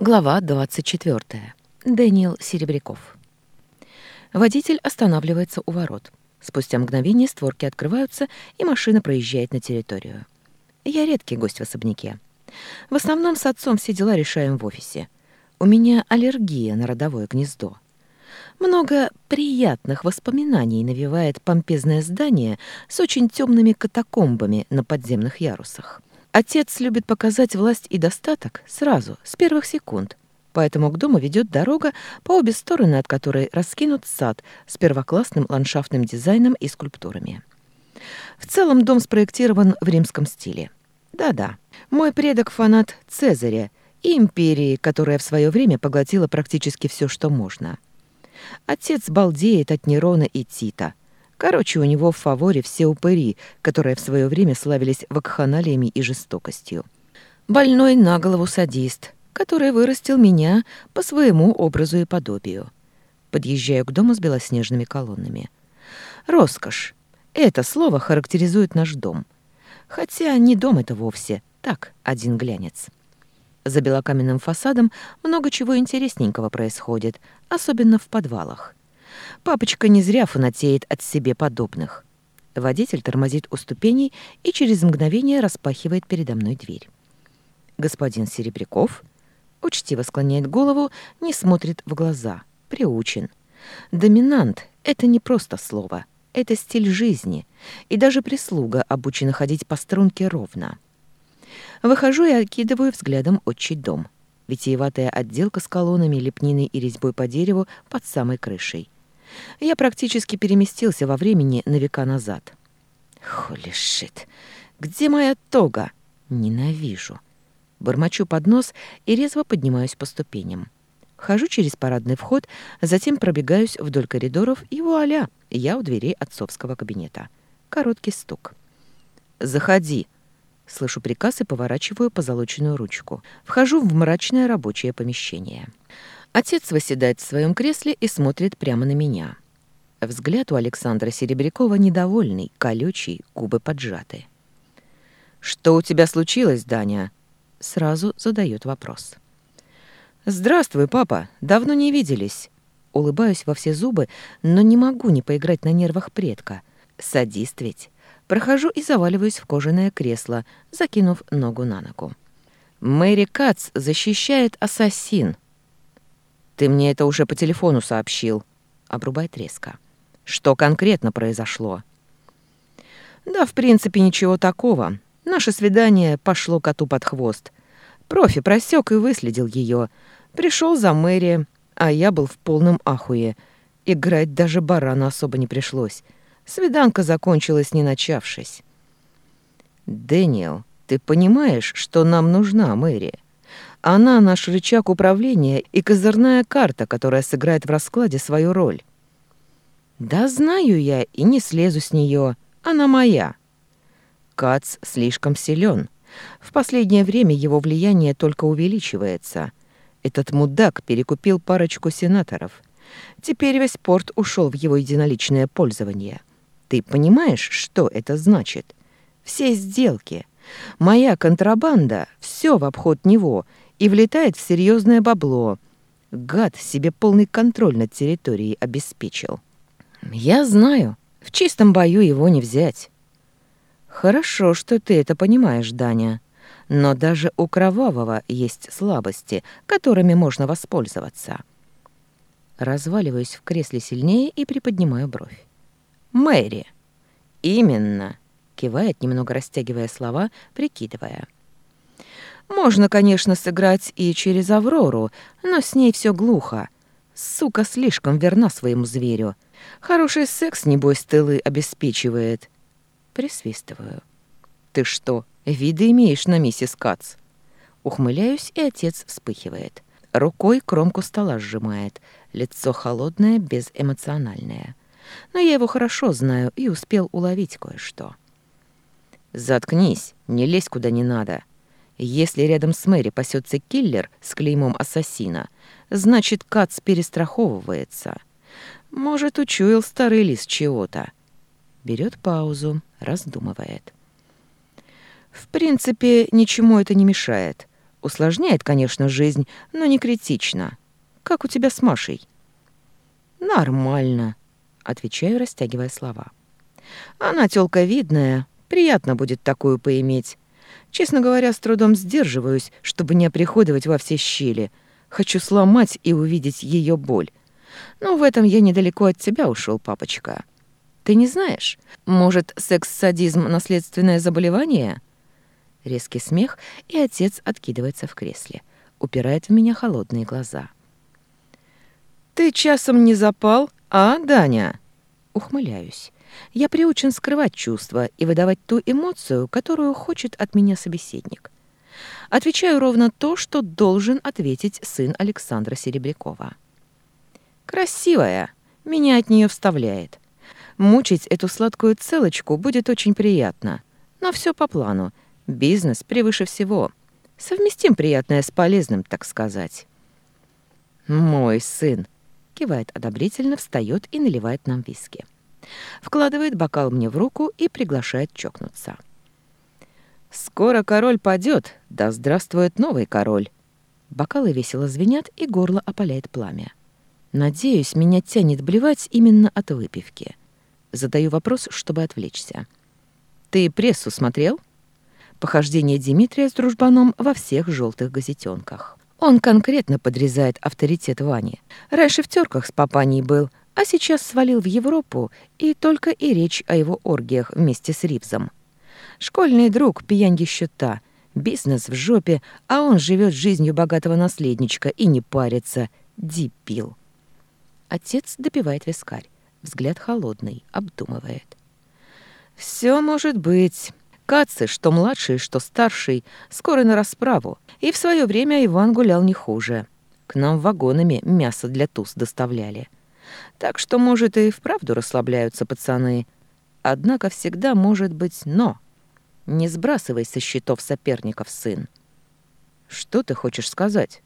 Глава 24. Даниил Серебряков. Водитель останавливается у ворот. Спустя мгновение створки открываются, и машина проезжает на территорию. Я редкий гость в особняке. В основном с отцом все дела решаем в офисе. У меня аллергия на родовое гнездо. Много приятных воспоминаний навевает помпезное здание с очень темными катакомбами на подземных ярусах. Отец любит показать власть и достаток сразу, с первых секунд, поэтому к дому ведет дорога, по обе стороны от которой раскинут сад с первоклассным ландшафтным дизайном и скульптурами. В целом дом спроектирован в римском стиле. Да-да, мой предок фанат Цезаря и империи, которая в свое время поглотила практически все, что можно. Отец балдеет от Нерона и Тита – Короче, у него в фаворе все упыри, которые в свое время славились вакханалиями и жестокостью. Больной на голову садист, который вырастил меня по своему образу и подобию. Подъезжаю к дому с белоснежными колоннами. Роскошь. Это слово характеризует наш дом. Хотя не дом это вовсе, так, один глянец. За белокаменным фасадом много чего интересненького происходит, особенно в подвалах. Папочка не зря фанатеет от себе подобных. Водитель тормозит у ступеней и через мгновение распахивает передо мной дверь. Господин Серебряков учтиво склоняет голову, не смотрит в глаза, приучен. Доминант — это не просто слово, это стиль жизни, и даже прислуга обучена ходить по струнке ровно. Выхожу и окидываю взглядом отчий дом. Витиеватая отделка с колоннами, лепниной и резьбой по дереву под самой крышей — я практически переместился во времени на века назад. Холи шит! Где моя тога? Ненавижу. Бормочу под нос и резво поднимаюсь по ступеням. Хожу через парадный вход, затем пробегаюсь вдоль коридоров, и вуаля, я у дверей отцовского кабинета. Короткий стук. «Заходи!» Слышу приказ и поворачиваю позолоченную ручку. Вхожу в мрачное рабочее помещение. Отец восседает в своем кресле и смотрит прямо на меня. Взгляд у Александра Серебрякова недовольный, колючий, губы поджаты. «Что у тебя случилось, Даня?» Сразу задает вопрос. «Здравствуй, папа. Давно не виделись». Улыбаюсь во все зубы, но не могу не поиграть на нервах предка. Садист ведь. Прохожу и заваливаюсь в кожаное кресло, закинув ногу на ногу. «Мэри Кац защищает ассасин», ты мне это уже по телефону сообщил. Обрубает резко. Что конкретно произошло? Да, в принципе, ничего такого. Наше свидание пошло коту под хвост. Профи просек и выследил ее. Пришел за Мэри, а я был в полном ахуе. Играть даже барана особо не пришлось. Свиданка закончилась, не начавшись. «Дэниел, ты понимаешь, что нам нужна Мэри?» Она наш рычаг управления и козырная карта, которая сыграет в раскладе свою роль. Да знаю я и не слезу с нее. Она моя. Кац слишком силен. В последнее время его влияние только увеличивается. Этот мудак перекупил парочку сенаторов. Теперь весь порт ушел в его единоличное пользование. Ты понимаешь, что это значит? Все сделки. Моя контрабанда — все в обход него, и влетает в серьезное бабло. Гад себе полный контроль над территорией обеспечил. Я знаю, в чистом бою его не взять. Хорошо, что ты это понимаешь, Даня. Но даже у кровавого есть слабости, которыми можно воспользоваться. Разваливаюсь в кресле сильнее и приподнимаю бровь. Мэри. Именно, кивает, немного растягивая слова, прикидывая. Можно, конечно, сыграть и через Аврору, но с ней все глухо. Сука слишком верна своему зверю. Хороший секс, небось, тылы обеспечивает. Присвистываю. «Ты что, виды имеешь на миссис Кац?» Ухмыляюсь, и отец вспыхивает. Рукой кромку стола сжимает. Лицо холодное, безэмоциональное. Но я его хорошо знаю и успел уловить кое-что. «Заткнись, не лезь куда не надо. Если рядом с Мэри пасется киллер с клеймом ассасина, значит, Кац перестраховывается. Может, учуял старый лис чего-то. Берет паузу, раздумывает. В принципе, ничему это не мешает. Усложняет, конечно, жизнь, но не критично. Как у тебя с Машей? Нормально, отвечаю, растягивая слова. Она тёлка видная, приятно будет такую поиметь. Честно говоря, с трудом сдерживаюсь, чтобы не приходовать во все щели. Хочу сломать и увидеть ее боль. Но в этом я недалеко от тебя ушел, папочка. Ты не знаешь? Может, секс-садизм — наследственное заболевание?» Резкий смех, и отец откидывается в кресле. Упирает в меня холодные глаза. «Ты часом не запал, а, Даня?» Ухмыляюсь. Я приучен скрывать чувства и выдавать ту эмоцию, которую хочет от меня собеседник. Отвечаю ровно то, что должен ответить сын Александра Серебрякова. «Красивая! Меня от нее вставляет. Мучить эту сладкую целочку будет очень приятно. Но все по плану. Бизнес превыше всего. Совместим приятное с полезным, так сказать». «Мой сын!» — кивает одобрительно, встает и наливает нам виски. Вкладывает бокал мне в руку и приглашает чокнуться. «Скоро король падет, да здравствует новый король!» Бокалы весело звенят, и горло опаляет пламя. Надеюсь, меня тянет блевать именно от выпивки. Задаю вопрос, чтобы отвлечься. «Ты прессу смотрел?» Похождение Дмитрия с дружбаном во всех желтых газетенках. Он конкретно подрезает авторитет Вани. Раньше в терках с папаней был, а сейчас свалил в Европу, и только и речь о его оргиях вместе с Ривзом. Школьный друг, пьянье счета, бизнес в жопе, а он живет жизнью богатого наследничка и не парится. Дебил. Отец допивает вискарь. Взгляд холодный, обдумывает. «Все может быть. Кацы, что младший, что старший, скоро на расправу. И в свое время Иван гулял не хуже. К нам вагонами мясо для туз доставляли. Так что, может, и вправду расслабляются пацаны. Однако всегда может быть «но». Не сбрасывай со счетов соперников, сын. Что ты хочешь сказать?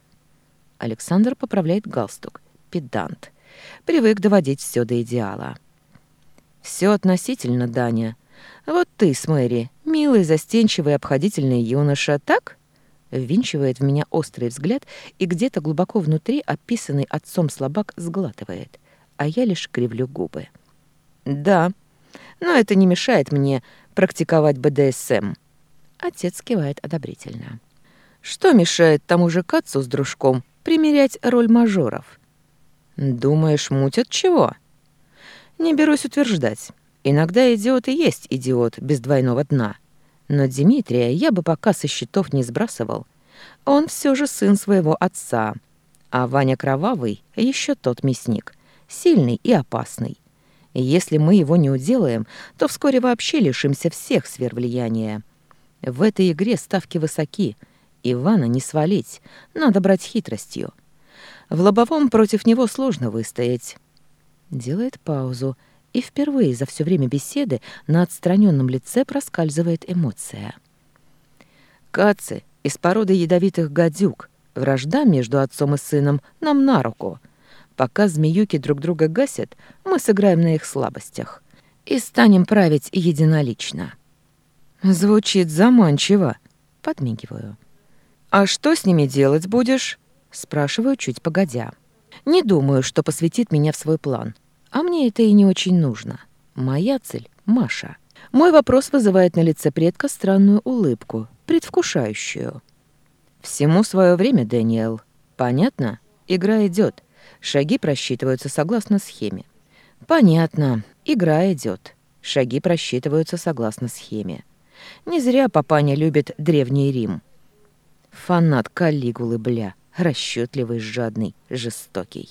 Александр поправляет галстук. Педант. Привык доводить все до идеала. Все относительно, Даня. Вот ты с Мэри, милый, застенчивый, обходительный юноша, так? Ввинчивает в меня острый взгляд и где-то глубоко внутри описанный отцом слабак сглатывает а я лишь кривлю губы. «Да, но это не мешает мне практиковать БДСМ». Отец кивает одобрительно. «Что мешает тому же Кацу с дружком примерять роль мажоров?» «Думаешь, мутят чего?» «Не берусь утверждать. Иногда идиот и есть идиот без двойного дна. Но Дмитрия я бы пока со счетов не сбрасывал. Он все же сын своего отца. А Ваня Кровавый еще тот мясник сильный и опасный. И если мы его не уделаем, то вскоре вообще лишимся всех сфер влияния. В этой игре ставки высоки. Ивана не свалить, надо брать хитростью. В лобовом против него сложно выстоять. Делает паузу, и впервые за все время беседы на отстраненном лице проскальзывает эмоция. Кацы из породы ядовитых гадюк. Вражда между отцом и сыном нам на руку — Пока змеюки друг друга гасят, мы сыграем на их слабостях и станем править единолично. Звучит заманчиво, подмигиваю. А что с ними делать будешь? спрашиваю чуть погодя. Не думаю, что посвятит меня в свой план. А мне это и не очень нужно. Моя цель Маша. Мой вопрос вызывает на лице предка странную улыбку, предвкушающую. Всему свое время, Дэниел. Понятно? Игра идет. Шаги просчитываются согласно схеме. Понятно. Игра идет. Шаги просчитываются согласно схеме. Не зря папаня любит Древний Рим. Фанат Калигулы, бля. Расчетливый, жадный, жестокий.